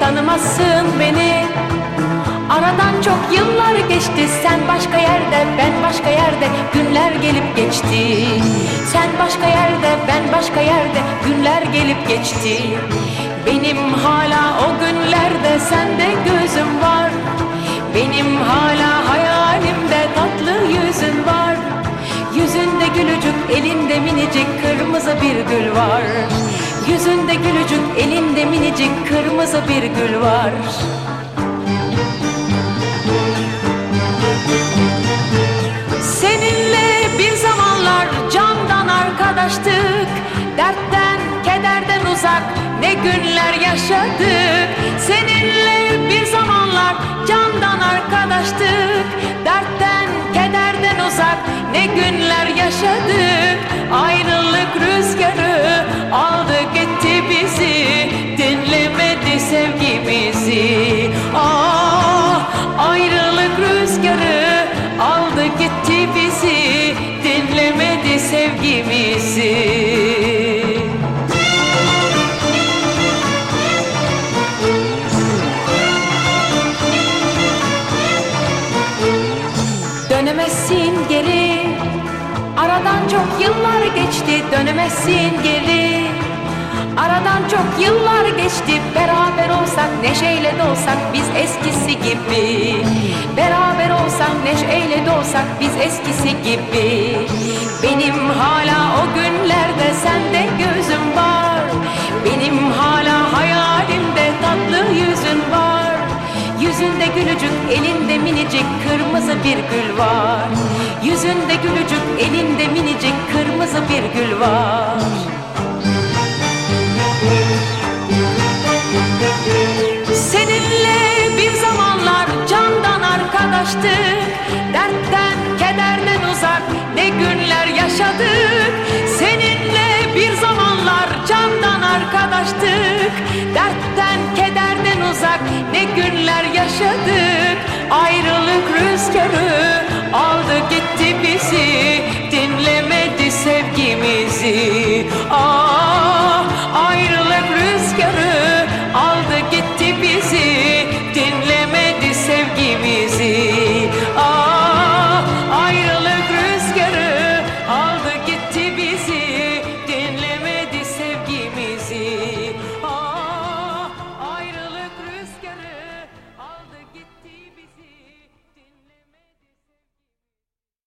tanıyamazsın beni. Aradan çok yıllar geçti Sen başka yerde ben başka yerde. Günler gelip geçti. Sen başka yerde ben başka yerde. Günler gelip geçti. Benim hala o günlerde Sende gözüm var. Benim hala hayalimde Tatlı yüzün var. Yüzünde gülücük elinde minicik Kırmızı bir gül var. Yüzünde gülücük elinde minicik Kırmızı bir gül var. Seninle bir zamanlar candan arkadaştık. Dertten, kederden uzak ne günler yaşadık. Seninle bir zamanlar candan arkadaştık. Dertten, kederden uzak ne günler yaşadık. Ayrılık rüzgarı Sevgimizi Dönemezsin geri. Aradan çok yıllar geçti. Dönemezsin geri Aradan çok yıllar geçti. Beraber olsak neşeyle dolsak Biz eskisi gibi. Beraber olsak neşeyle dolsak Biz eskisi gibi. Benim hala o günlerde Sende gözüm var. Benim hala hayalimde Tatlı yüzün var. Yüzünde gülücük, elinde minicik kırmızı bir gül var. Yüzünde gülücük, elinde minicik kırmızı bir gül var. Arkadaştık Dertten, kederden uzak ne günler yaşadık. Seninle bir zamanlar candan arkadaştık. Dertten, kederden uzak ne günler yaşadık. Ayrılık rüzgarı aldı gitti bizi